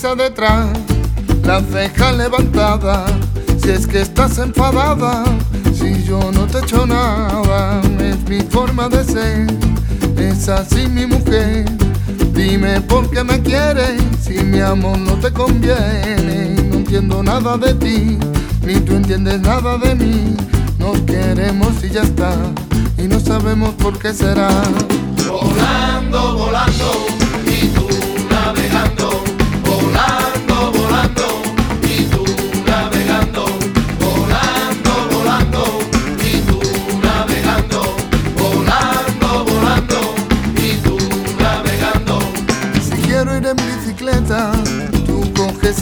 detrás, la ceja levantada. Si es que estás enfadada, si yo no te echo nada, es mi forma de ser, es así mi mujer. Dime por qué me quieres, si mi amor no te conviene, no entiendo nada de ti, ni tú entiendes nada de mí. Nos queremos y ya está, y no sabemos por qué será.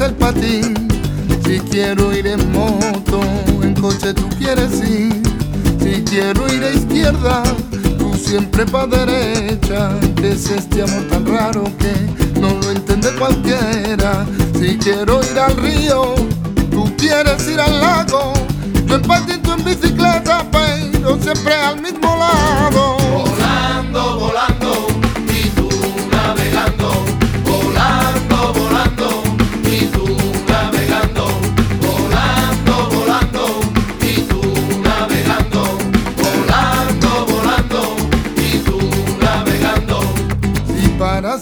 El patín. Si quiero ir en moto, en coche tú quieres ir. Si quiero ir a izquierda, tú siempre pa' derecha. ¿Qué es este amor tan raro que no lo entiende cualquiera? Si quiero ir al río, tú quieres ir al lago. Yo en patín, tú en bicicleta, pero siempre al mismo lado.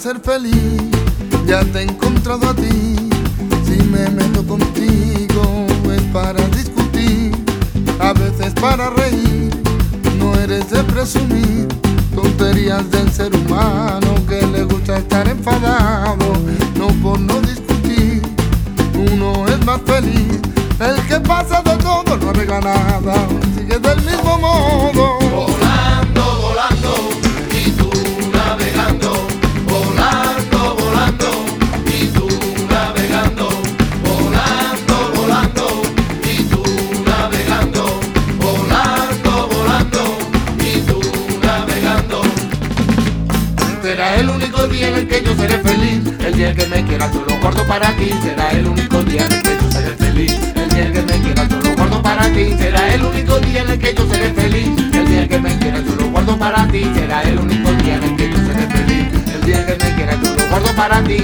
Ser feliz. Ya te he encontrado a ti, si me meto contigo es para discutir, a veces para reír, no eres de presumir. Tonterías del ser humano que le gusta estar enfadado, no por no discutir, uno es más feliz, el que pasa de todo no arregla nada, será el único día en el que yo seré feliz. El día que me quieras, yo lo guardo para ti. Será el único día en el que yo seré feliz. El día que me quieras, yo lo guardo para ti. Será el único día en el que yo seré feliz. El día que me quieras, yo lo guardo para ti. Será el único día en el que yo seré feliz. El día que me quieras, yo lo guardo para ti.